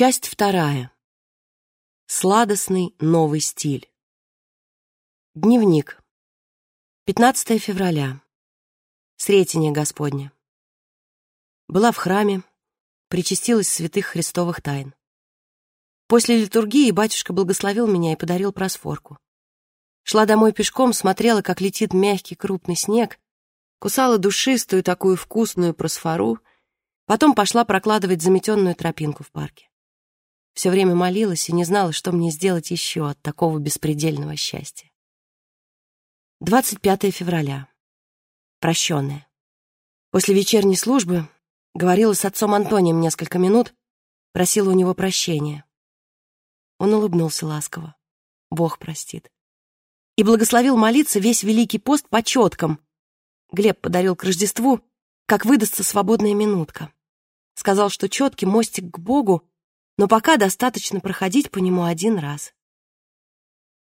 Часть вторая. Сладостный новый стиль. Дневник. 15 февраля. Сретение Господне. Была в храме, причастилась святых христовых тайн. После литургии батюшка благословил меня и подарил просфорку. Шла домой пешком, смотрела, как летит мягкий крупный снег, кусала душистую такую вкусную просфору, потом пошла прокладывать заметенную тропинку в парке. Все время молилась и не знала, что мне сделать еще от такого беспредельного счастья. 25 февраля. Прощенная. После вечерней службы говорила с отцом Антонием несколько минут, просила у него прощения. Он улыбнулся ласково. Бог простит. И благословил молиться весь Великий пост по четкам. Глеб подарил к Рождеству, как выдастся свободная минутка. Сказал, что четкий мостик к Богу, но пока достаточно проходить по нему один раз.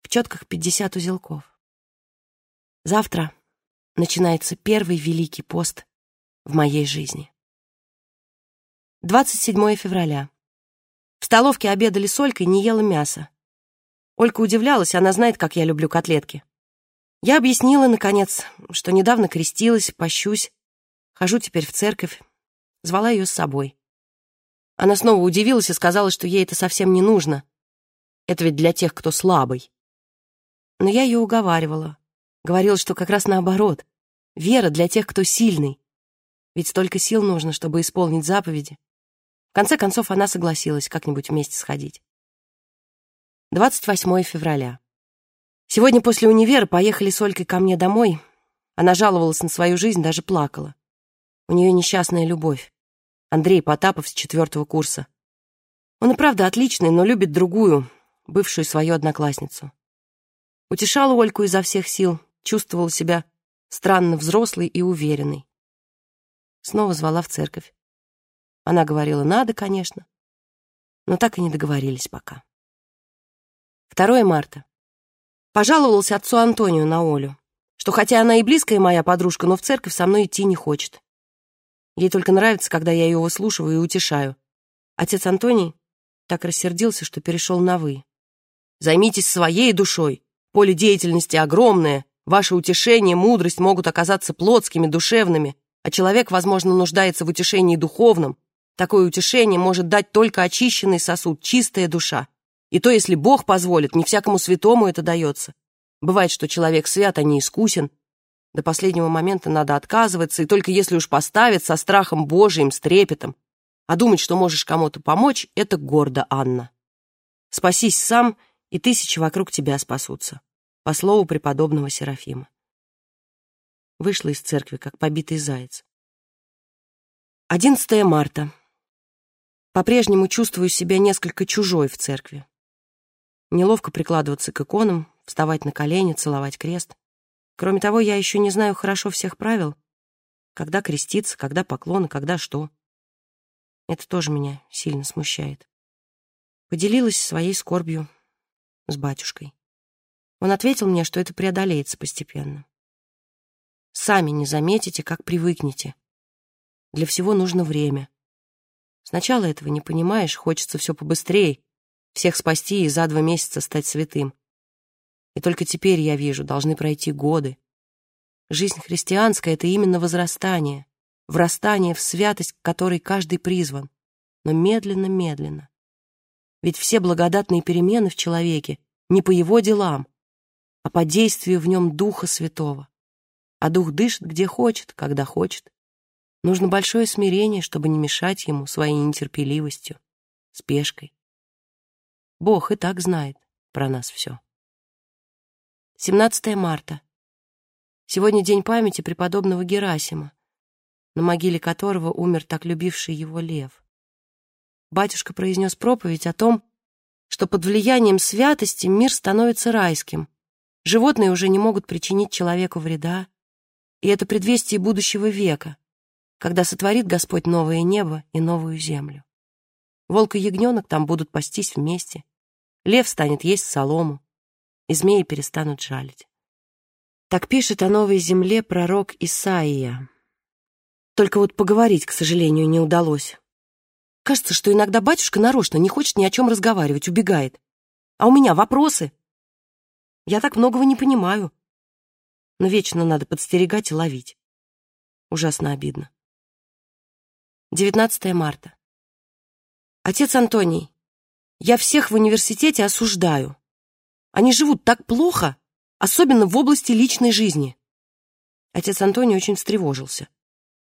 В четках пятьдесят узелков. Завтра начинается первый Великий пост в моей жизни. 27 февраля. В столовке обедали с Олькой, не ела мясо. Олька удивлялась, она знает, как я люблю котлетки. Я объяснила, наконец, что недавно крестилась, пощусь, хожу теперь в церковь, звала ее с собой. Она снова удивилась и сказала, что ей это совсем не нужно. Это ведь для тех, кто слабый. Но я ее уговаривала. Говорила, что как раз наоборот. Вера для тех, кто сильный. Ведь столько сил нужно, чтобы исполнить заповеди. В конце концов, она согласилась как-нибудь вместе сходить. 28 февраля. Сегодня после универа поехали с Олькой ко мне домой. Она жаловалась на свою жизнь, даже плакала. У нее несчастная любовь. Андрей Потапов с четвертого курса. Он и правда отличный, но любит другую, бывшую свою одноклассницу. Утешала Ольку изо всех сил, чувствовала себя странно взрослой и уверенной. Снова звала в церковь. Она говорила, надо, конечно, но так и не договорились пока. 2 марта. Пожаловался отцу Антонию на Олю, что хотя она и близкая моя подружка, но в церковь со мной идти не хочет. Ей только нравится, когда я ее выслушиваю и утешаю. Отец Антоний так рассердился, что перешел на «вы». «Займитесь своей душой. Поле деятельности огромное. Ваше утешение, мудрость могут оказаться плотскими, душевными, а человек, возможно, нуждается в утешении духовном, Такое утешение может дать только очищенный сосуд, чистая душа. И то, если Бог позволит, не всякому святому это дается. Бывает, что человек свят, а не искусен. До последнего момента надо отказываться, и только если уж поставить со страхом Божиим, с трепетом. А думать, что можешь кому-то помочь, это гордо, Анна. Спасись сам, и тысячи вокруг тебя спасутся. По слову преподобного Серафима. Вышла из церкви, как побитый заяц. 11 марта. По-прежнему чувствую себя несколько чужой в церкви. Неловко прикладываться к иконам, вставать на колени, целовать крест. Кроме того, я еще не знаю хорошо всех правил. Когда креститься, когда поклоны, когда что. Это тоже меня сильно смущает. Поделилась своей скорбью с батюшкой. Он ответил мне, что это преодолеется постепенно. Сами не заметите, как привыкнете. Для всего нужно время. Сначала этого не понимаешь, хочется все побыстрее, всех спасти и за два месяца стать святым. И только теперь я вижу, должны пройти годы. Жизнь христианская — это именно возрастание, врастание в святость, к которой каждый призван, но медленно-медленно. Ведь все благодатные перемены в человеке не по его делам, а по действию в нем Духа Святого. А Дух дышит где хочет, когда хочет. Нужно большое смирение, чтобы не мешать ему своей нетерпеливостью, спешкой. Бог и так знает про нас все. 17 марта. Сегодня день памяти преподобного Герасима, на могиле которого умер так любивший его лев. Батюшка произнес проповедь о том, что под влиянием святости мир становится райским. Животные уже не могут причинить человеку вреда, и это предвестие будущего века, когда сотворит Господь новое небо и новую землю. Волк и ягненок там будут пастись вместе, лев станет есть солому, и змеи перестанут жалить. Так пишет о новой земле пророк Исаия. Только вот поговорить, к сожалению, не удалось. Кажется, что иногда батюшка нарочно не хочет ни о чем разговаривать, убегает. А у меня вопросы. Я так многого не понимаю. Но вечно надо подстерегать и ловить. Ужасно обидно. 19 марта. Отец Антоний, я всех в университете осуждаю. Они живут так плохо, особенно в области личной жизни. Отец Антоний очень встревожился.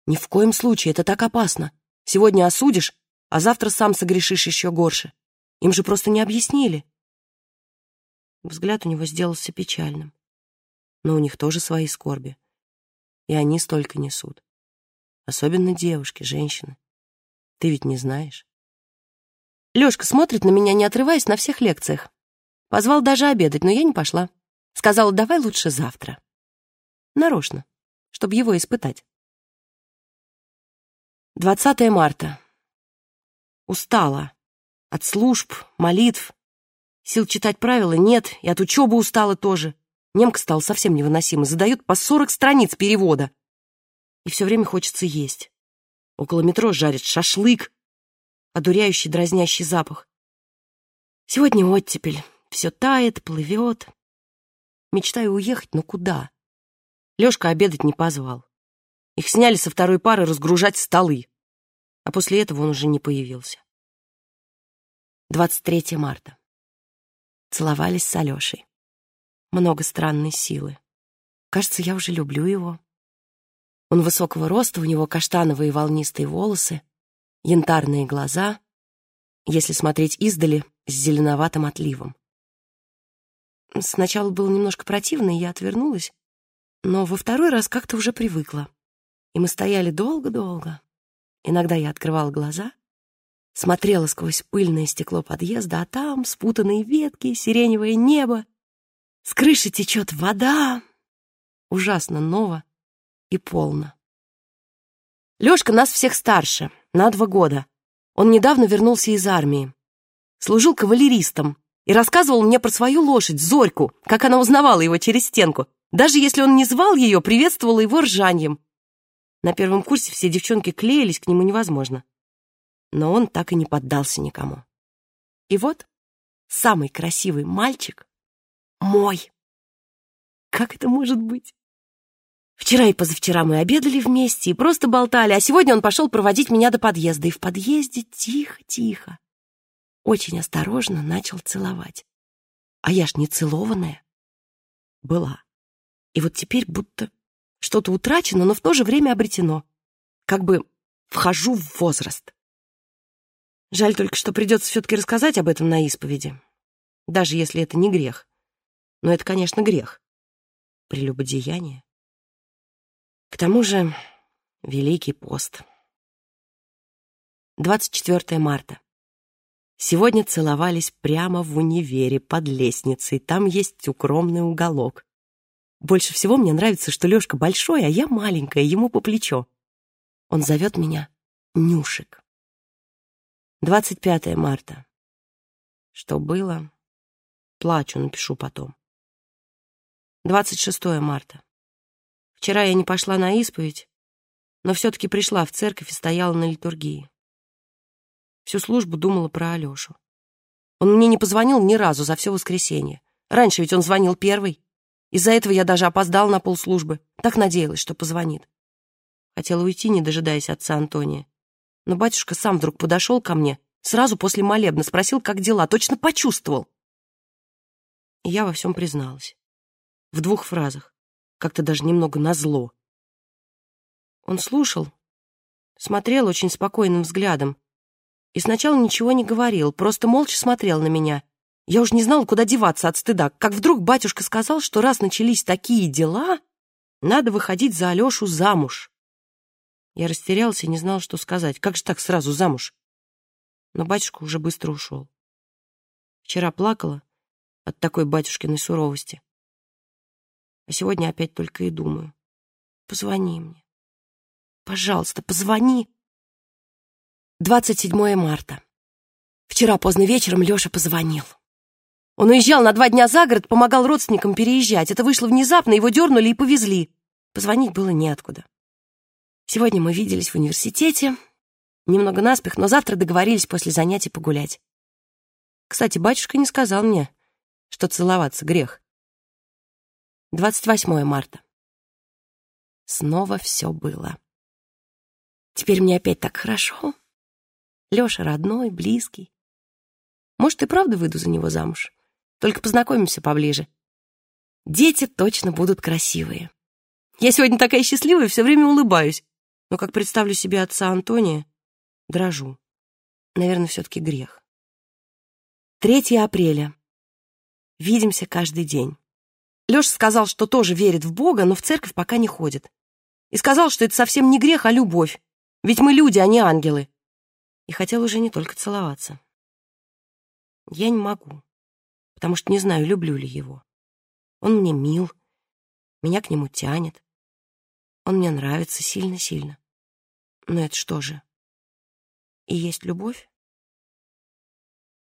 Ни в коем случае, это так опасно. Сегодня осудишь, а завтра сам согрешишь еще горше. Им же просто не объяснили. Взгляд у него сделался печальным. Но у них тоже свои скорби. И они столько несут. Особенно девушки, женщины. Ты ведь не знаешь. Лёшка смотрит на меня, не отрываясь на всех лекциях. Позвал даже обедать, но я не пошла. Сказала, давай лучше завтра. Нарочно, чтобы его испытать. 20 марта. Устала. От служб, молитв. Сил читать правила нет, и от учебы устала тоже. Немка стала совсем невыносима, задает по 40 страниц перевода. И все время хочется есть. Около метро жарит шашлык, одуряющий дразнящий запах. Сегодня оттепель, все тает, плывет. Мечтаю уехать, но куда? Лешка обедать не позвал. Их сняли со второй пары разгружать столы. А после этого он уже не появился. 23 марта. Целовались с Алешей. Много странной силы. Кажется, я уже люблю его. Он высокого роста, у него каштановые волнистые волосы, янтарные глаза, если смотреть издали, с зеленоватым отливом. Сначала было немножко противно, и я отвернулась, но во второй раз как-то уже привыкла. И мы стояли долго-долго. Иногда я открывала глаза, смотрела сквозь пыльное стекло подъезда, а там спутанные ветки, сиреневое небо, с крыши течет вода. Ужасно ново и полно. Лёшка нас всех старше, на два года. Он недавно вернулся из армии. Служил кавалеристом и рассказывал мне про свою лошадь, Зорьку, как она узнавала его через стенку. Даже если он не звал ее, приветствовала его ржанием. На первом курсе все девчонки клеились к нему невозможно. Но он так и не поддался никому. И вот самый красивый мальчик мой. Как это может быть? Вчера и позавчера мы обедали вместе и просто болтали, а сегодня он пошел проводить меня до подъезда, и в подъезде тихо-тихо, очень осторожно начал целовать. А я ж не целованная была. И вот теперь будто что-то утрачено, но в то же время обретено. Как бы вхожу в возраст. Жаль только, что придется все-таки рассказать об этом на исповеди, даже если это не грех. Но это, конечно, грех. Прелюбодеяние. К тому же Великий пост. 24 марта. Сегодня целовались прямо в универе под лестницей. Там есть укромный уголок. Больше всего мне нравится, что Лёшка большой, а я маленькая, ему по плечо. Он зовет меня Нюшик. 25 марта. Что было? Плачу, напишу потом. 26 марта. Вчера я не пошла на исповедь, но все-таки пришла в церковь и стояла на литургии. Всю службу думала про Алешу. Он мне не позвонил ни разу за все воскресенье. Раньше ведь он звонил первый. Из-за этого я даже опоздал на полслужбы. Так надеялась, что позвонит. Хотела уйти, не дожидаясь отца Антония. Но батюшка сам вдруг подошел ко мне, сразу после молебна, спросил, как дела, точно почувствовал. И я во всем призналась. В двух фразах как-то даже немного назло. Он слушал, смотрел очень спокойным взглядом и сначала ничего не говорил, просто молча смотрел на меня. Я уж не знала, куда деваться от стыда, как вдруг батюшка сказал, что раз начались такие дела, надо выходить за Алешу замуж. Я растерялся и не знал, что сказать. Как же так сразу замуж? Но батюшка уже быстро ушел. Вчера плакала от такой батюшкиной суровости. А сегодня опять только и думаю. Позвони мне. Пожалуйста, позвони. 27 марта. Вчера поздно вечером Лёша позвонил. Он уезжал на два дня за город, помогал родственникам переезжать. Это вышло внезапно, его дернули и повезли. Позвонить было неоткуда. Сегодня мы виделись в университете. Немного наспех, но завтра договорились после занятий погулять. Кстати, батюшка не сказал мне, что целоваться грех. 28 марта. Снова все было. Теперь мне опять так хорошо. Лёша родной, близкий. Может, и правда выйду за него замуж. Только познакомимся поближе. Дети точно будут красивые. Я сегодня такая счастливая, все время улыбаюсь. Но как представлю себе отца Антония, дрожу. Наверное, все-таки грех. 3 апреля. Видимся каждый день. Леша сказал, что тоже верит в Бога, но в церковь пока не ходит. И сказал, что это совсем не грех, а любовь. Ведь мы люди, а не ангелы. И хотел уже не только целоваться. Я не могу, потому что не знаю, люблю ли его. Он мне мил, меня к нему тянет. Он мне нравится сильно-сильно. Но это что же? И есть любовь?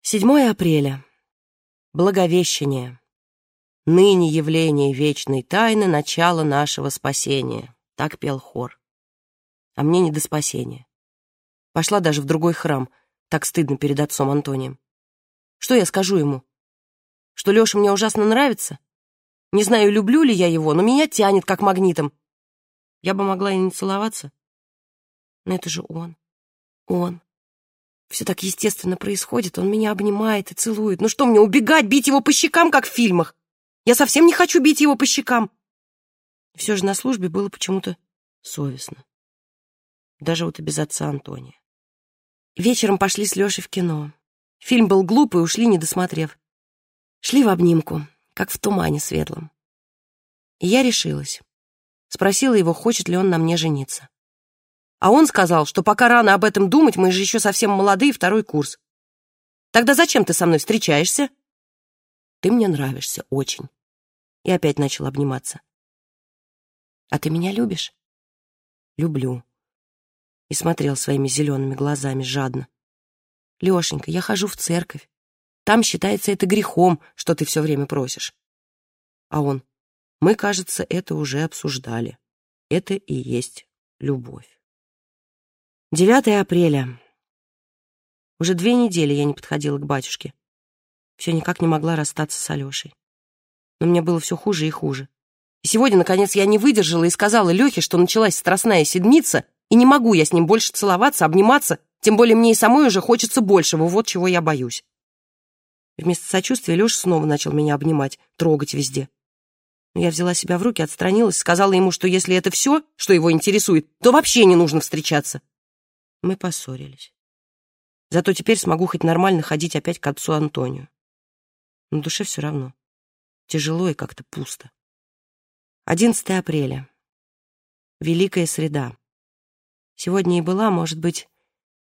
7 апреля. Благовещение. Ныне явление вечной тайны — начало нашего спасения. Так пел хор. А мне не до спасения. Пошла даже в другой храм. Так стыдно перед отцом Антонием. Что я скажу ему? Что Леша мне ужасно нравится? Не знаю, люблю ли я его, но меня тянет как магнитом. Я бы могла и не целоваться. Но это же он. Он. Все так естественно происходит. Он меня обнимает и целует. Ну что мне, убегать, бить его по щекам, как в фильмах? Я совсем не хочу бить его по щекам. Все же на службе было почему-то совестно. Даже вот и без отца Антония. Вечером пошли с Лешей в кино. Фильм был глупый, ушли, не досмотрев. Шли в обнимку, как в тумане светлом. И я решилась. Спросила его, хочет ли он на мне жениться. А он сказал, что пока рано об этом думать, мы же еще совсем молодые, второй курс. Тогда зачем ты со мной встречаешься? Ты мне нравишься очень. И опять начал обниматься. А ты меня любишь? Люблю. И смотрел своими зелеными глазами жадно. Лешенька, я хожу в церковь. Там считается это грехом, что ты все время просишь. А он, мы, кажется, это уже обсуждали. Это и есть любовь. 9 апреля. Уже две недели я не подходила к батюшке все никак не могла расстаться с Алешей. Но мне было все хуже и хуже. И сегодня, наконец, я не выдержала и сказала Лехе, что началась страстная седмица, и не могу я с ним больше целоваться, обниматься, тем более мне и самой уже хочется большего, вот чего я боюсь. Вместо сочувствия Леша снова начал меня обнимать, трогать везде. Но я взяла себя в руки, отстранилась, сказала ему, что если это все, что его интересует, то вообще не нужно встречаться. Мы поссорились. Зато теперь смогу хоть нормально ходить опять к отцу Антонию. На душе все равно. Тяжело и как-то пусто. 11 апреля. Великая среда. Сегодня и была, может быть,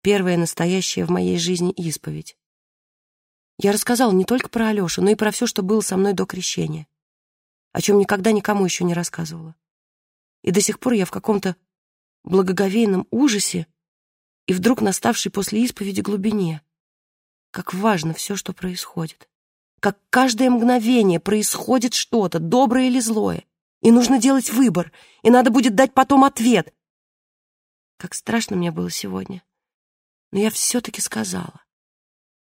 первая настоящая в моей жизни исповедь. Я рассказала не только про Алешу, но и про все, что было со мной до крещения, о чем никогда никому еще не рассказывала. И до сих пор я в каком-то благоговейном ужасе и вдруг наставшей после исповеди глубине. Как важно все, что происходит как каждое мгновение происходит что-то, доброе или злое, и нужно делать выбор, и надо будет дать потом ответ. Как страшно мне было сегодня. Но я все-таки сказала.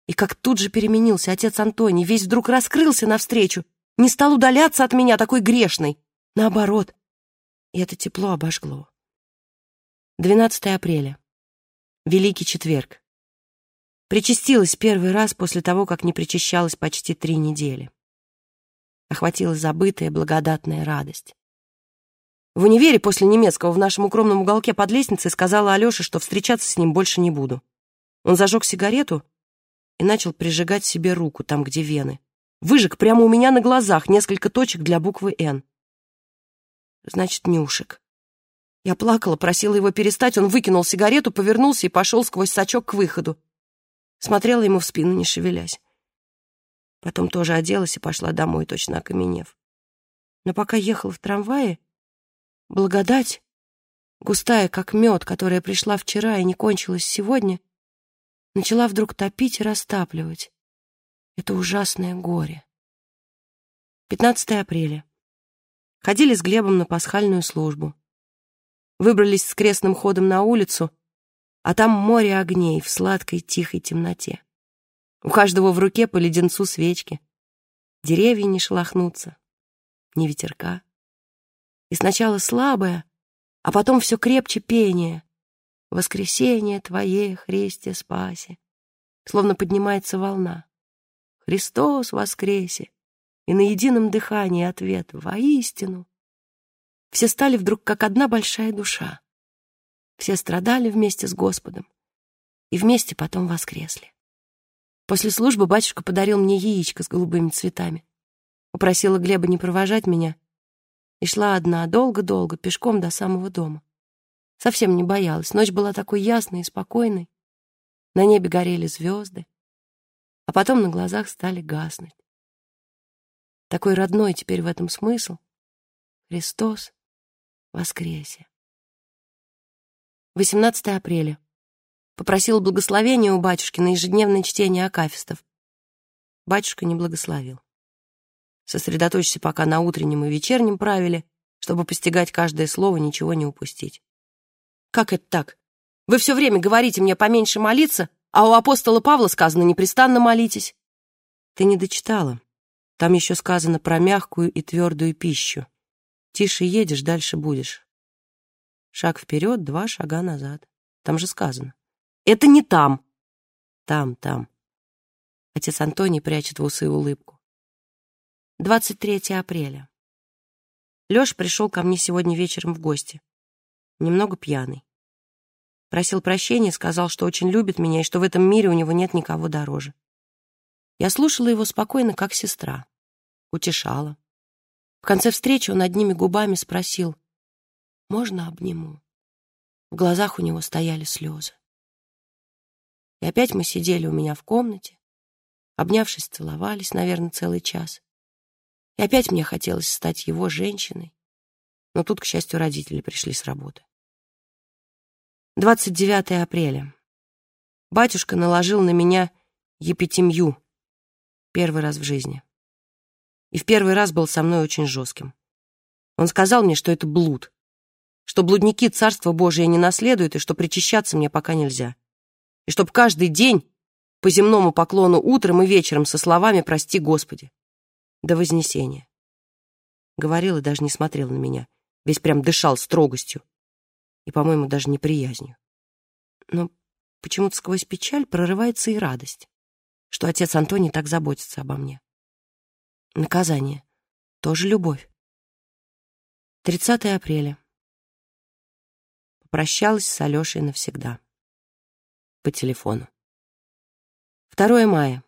И как тут же переменился отец Антоний, весь вдруг раскрылся навстречу, не стал удаляться от меня такой грешной. Наоборот. И это тепло обожгло. 12 апреля. Великий четверг. Причастилась первый раз после того, как не причащалась почти три недели. Охватила забытая благодатная радость. В универе после немецкого в нашем укромном уголке под лестницей сказала Алёше, что встречаться с ним больше не буду. Он зажег сигарету и начал прижигать себе руку там, где вены. Выжег прямо у меня на глазах несколько точек для буквы «Н». Значит, Нюшек. Я плакала, просила его перестать, он выкинул сигарету, повернулся и пошел сквозь сачок к выходу. Смотрела ему в спину, не шевелясь. Потом тоже оделась и пошла домой, точно окаменев. Но пока ехала в трамвае, благодать, густая, как мед, которая пришла вчера и не кончилась сегодня, начала вдруг топить и растапливать. Это ужасное горе. 15 апреля. Ходили с Глебом на пасхальную службу. Выбрались с крестным ходом на улицу, а там море огней в сладкой тихой темноте. У каждого в руке по леденцу свечки. Деревья не шелохнутся, ни ветерка. И сначала слабое, а потом все крепче пение. «Воскресение Твое, Христе, спаси!» Словно поднимается волна. «Христос воскресе!» И на едином дыхании ответ «Воистину!» Все стали вдруг как одна большая душа. Все страдали вместе с Господом и вместе потом воскресли. После службы батюшка подарил мне яичко с голубыми цветами. Упросила Глеба не провожать меня и шла одна долго-долго пешком до самого дома. Совсем не боялась. Ночь была такой ясной и спокойной. На небе горели звезды, а потом на глазах стали гаснуть. Такой родной теперь в этом смысл. Христос воскресе. 18 апреля. Попросила благословения у батюшки на ежедневное чтение акафистов. Батюшка не благословил. Сосредоточься пока на утреннем и вечернем правиле, чтобы постигать каждое слово, ничего не упустить. Как это так? Вы все время говорите мне поменьше молиться, а у апостола Павла сказано «непрестанно молитесь». Ты не дочитала. Там еще сказано про мягкую и твердую пищу. Тише едешь, дальше будешь. Шаг вперед, два шага назад. Там же сказано. Это не там. Там, там. Отец Антоний прячет в усы улыбку. 23 апреля. Лёш пришел ко мне сегодня вечером в гости. Немного пьяный. Просил прощения, сказал, что очень любит меня и что в этом мире у него нет никого дороже. Я слушала его спокойно, как сестра. Утешала. В конце встречи он одними губами спросил, «Можно обниму?» В глазах у него стояли слезы. И опять мы сидели у меня в комнате, обнявшись, целовались, наверное, целый час. И опять мне хотелось стать его женщиной, но тут, к счастью, родители пришли с работы. 29 апреля. Батюшка наложил на меня епитемью первый раз в жизни. И в первый раз был со мной очень жестким. Он сказал мне, что это блуд, что блудники Царство Божие не наследуют и что причащаться мне пока нельзя и чтоб каждый день по земному поклону утром и вечером со словами «Прости, Господи» до Вознесения. Говорил и даже не смотрел на меня, весь прям дышал строгостью и, по-моему, даже неприязнью. Но почему-то сквозь печаль прорывается и радость, что отец Антоний так заботится обо мне. Наказание. Тоже любовь. 30 апреля. Попрощалась с Алешей навсегда по телефону. 2 мая.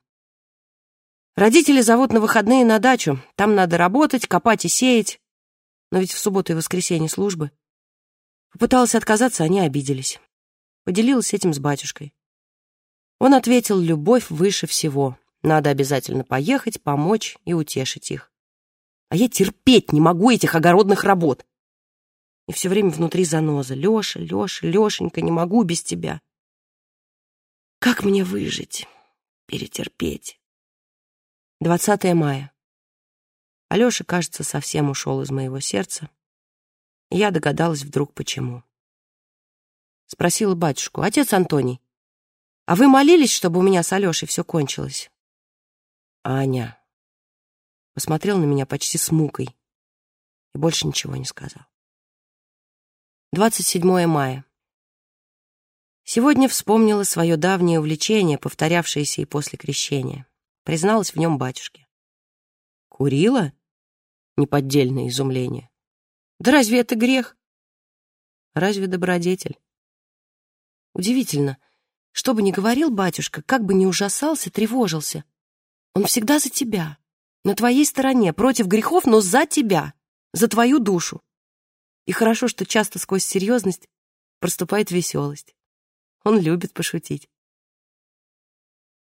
Родители зовут на выходные на дачу. Там надо работать, копать и сеять. Но ведь в субботу и воскресенье службы. Попыталась отказаться, они обиделись. Поделилась этим с батюшкой. Он ответил, любовь выше всего. Надо обязательно поехать, помочь и утешить их. А я терпеть не могу этих огородных работ. И все время внутри заноза. Леша, Леша, Лешенька, не могу без тебя. Как мне выжить, перетерпеть? 20 мая. Алёша, кажется, совсем ушел из моего сердца. Я догадалась вдруг, почему. Спросила батюшку, отец Антоний, а вы молились, чтобы у меня с Алёшей все кончилось? Аня посмотрел на меня почти с мукой и больше ничего не сказал. 27 мая. Сегодня вспомнила свое давнее увлечение, повторявшееся и после крещения. Призналась в нем батюшке. «Курила?» — неподдельное изумление. «Да разве это грех?» «Разве добродетель?» Удивительно, что бы ни говорил батюшка, как бы ни ужасался, тревожился. Он всегда за тебя, на твоей стороне, против грехов, но за тебя, за твою душу. И хорошо, что часто сквозь серьезность проступает веселость. Он любит пошутить.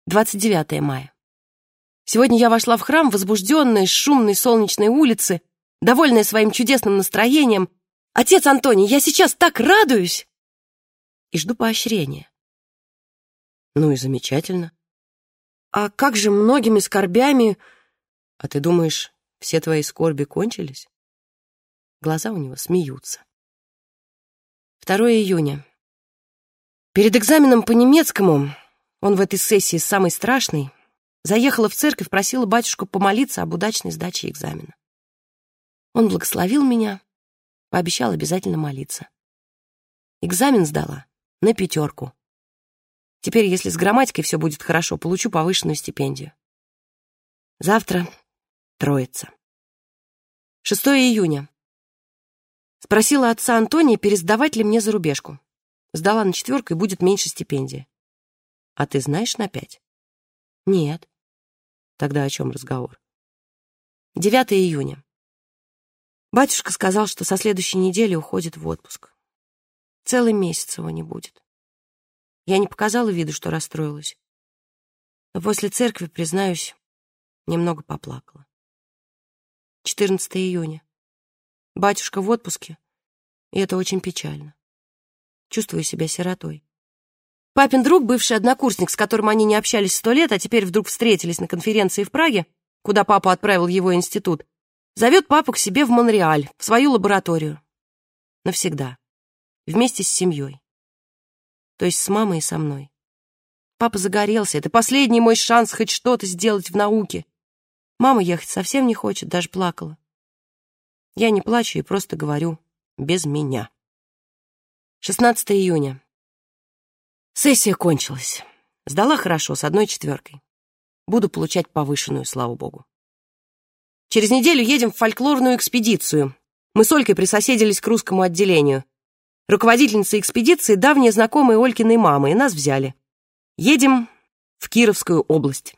29 мая. Сегодня я вошла в храм, возбужденная, с шумной солнечной улицы, довольная своим чудесным настроением. «Отец Антоний, я сейчас так радуюсь!» И жду поощрения. Ну и замечательно. А как же многими скорбями... А ты думаешь, все твои скорби кончились? Глаза у него смеются. 2 июня. Перед экзаменом по немецкому, он в этой сессии самый страшный, заехала в церковь, просила батюшку помолиться об удачной сдаче экзамена. Он благословил меня, пообещал обязательно молиться. Экзамен сдала на пятерку. Теперь, если с грамматикой все будет хорошо, получу повышенную стипендию. Завтра Троица. 6 июня. Спросила отца Антония, пересдавать ли мне за рубежку. Сдала на четверку, и будет меньше стипендии. А ты знаешь на пять? Нет. Тогда о чем разговор? 9 июня. Батюшка сказал, что со следующей недели уходит в отпуск. Целый месяц его не будет. Я не показала виду, что расстроилась. Но после церкви, признаюсь, немного поплакала. 14 июня. Батюшка в отпуске, и это очень печально. Чувствую себя сиротой. Папин друг, бывший однокурсник, с которым они не общались сто лет, а теперь вдруг встретились на конференции в Праге, куда папа отправил его институт, зовет папу к себе в Монреаль, в свою лабораторию. Навсегда. Вместе с семьей. То есть с мамой и со мной. Папа загорелся. Это последний мой шанс хоть что-то сделать в науке. Мама ехать совсем не хочет, даже плакала. Я не плачу и просто говорю «без меня». 16 июня. Сессия кончилась. Сдала хорошо, с одной четверкой. Буду получать повышенную, слава богу. Через неделю едем в фольклорную экспедицию. Мы с Олькой присоседились к русскому отделению. Руководительница экспедиции — давняя знакомая Олькиной мамы, и нас взяли. Едем в Кировскую область.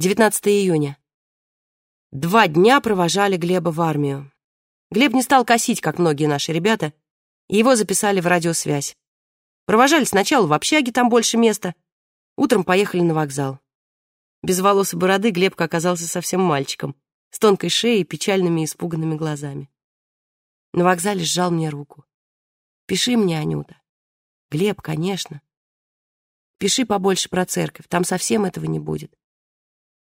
19 июня. Два дня провожали Глеба в армию. Глеб не стал косить, как многие наши ребята, и его записали в радиосвязь. Провожали сначала в общаге, там больше места. Утром поехали на вокзал. Без волос и бороды Глебка оказался совсем мальчиком, с тонкой шеей и печальными испуганными глазами. На вокзале сжал мне руку. «Пиши мне, Анюта». «Глеб, конечно». «Пиши побольше про церковь, там совсем этого не будет.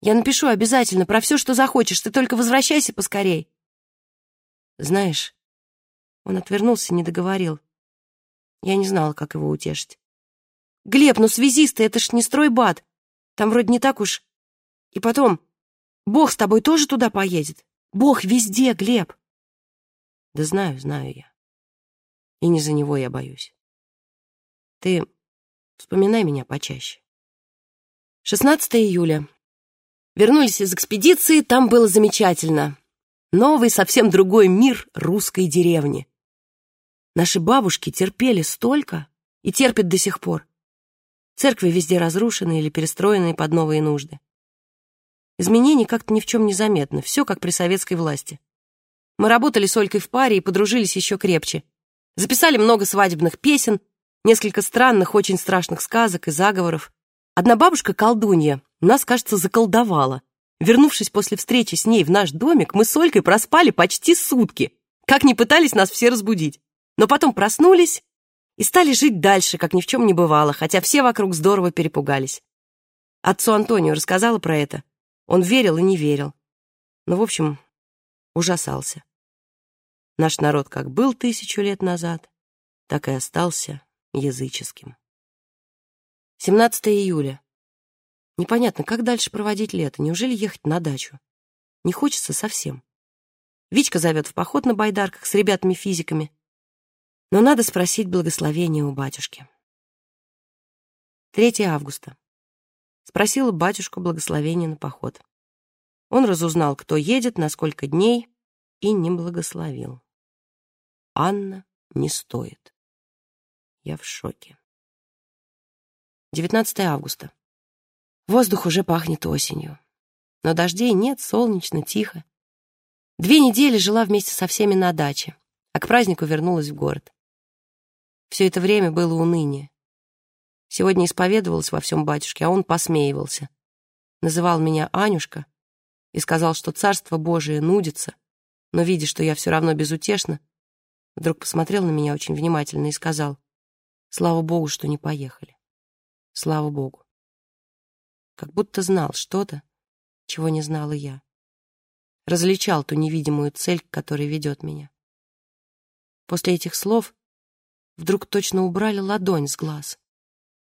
Я напишу обязательно про все, что захочешь. Ты только возвращайся поскорей. Знаешь, он отвернулся не договорил. Я не знала, как его утешить. Глеб, ну связисты, это ж не стройбат. Там вроде не так уж. И потом, Бог с тобой тоже туда поедет. Бог везде, Глеб. Да знаю, знаю я. И не за него я боюсь. Ты вспоминай меня почаще. 16 июля. Вернулись из экспедиции, там было замечательно. Новый, совсем другой мир русской деревни. Наши бабушки терпели столько и терпят до сих пор. Церкви везде разрушены или перестроены под новые нужды. Изменений как-то ни в чем не заметно, все как при советской власти. Мы работали с Олькой в паре и подружились еще крепче. Записали много свадебных песен, несколько странных, очень страшных сказок и заговоров. Одна бабушка-колдунья нас, кажется, заколдовала. Вернувшись после встречи с ней в наш домик, мы с Олькой проспали почти сутки. Как ни пытались нас все разбудить. Но потом проснулись и стали жить дальше, как ни в чем не бывало, хотя все вокруг здорово перепугались. Отцу Антонию рассказала про это. Он верил и не верил. Ну, в общем, ужасался. Наш народ как был тысячу лет назад, так и остался языческим. 17 июля. Непонятно, как дальше проводить лето. Неужели ехать на дачу? Не хочется совсем. Вичка зовет в поход на байдарках с ребятами-физиками. Но надо спросить благословения у батюшки. 3 августа. Спросила батюшку благословения на поход. Он разузнал, кто едет, на сколько дней, и не благословил. Анна не стоит. Я в шоке. 19 августа. Воздух уже пахнет осенью. Но дождей нет, солнечно, тихо. Две недели жила вместе со всеми на даче, а к празднику вернулась в город. Все это время было уныние. Сегодня исповедовалась во всем батюшке, а он посмеивался. Называл меня Анюшка и сказал, что царство Божие нудится, но, видя, что я все равно безутешна, вдруг посмотрел на меня очень внимательно и сказал, «Слава Богу, что не поехали». Слава богу. Как будто знал что-то, чего не знала я. Различал ту невидимую цель, к которой ведет меня. После этих слов вдруг точно убрали ладонь с глаз.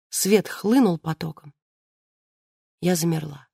Свет хлынул потоком. Я замерла.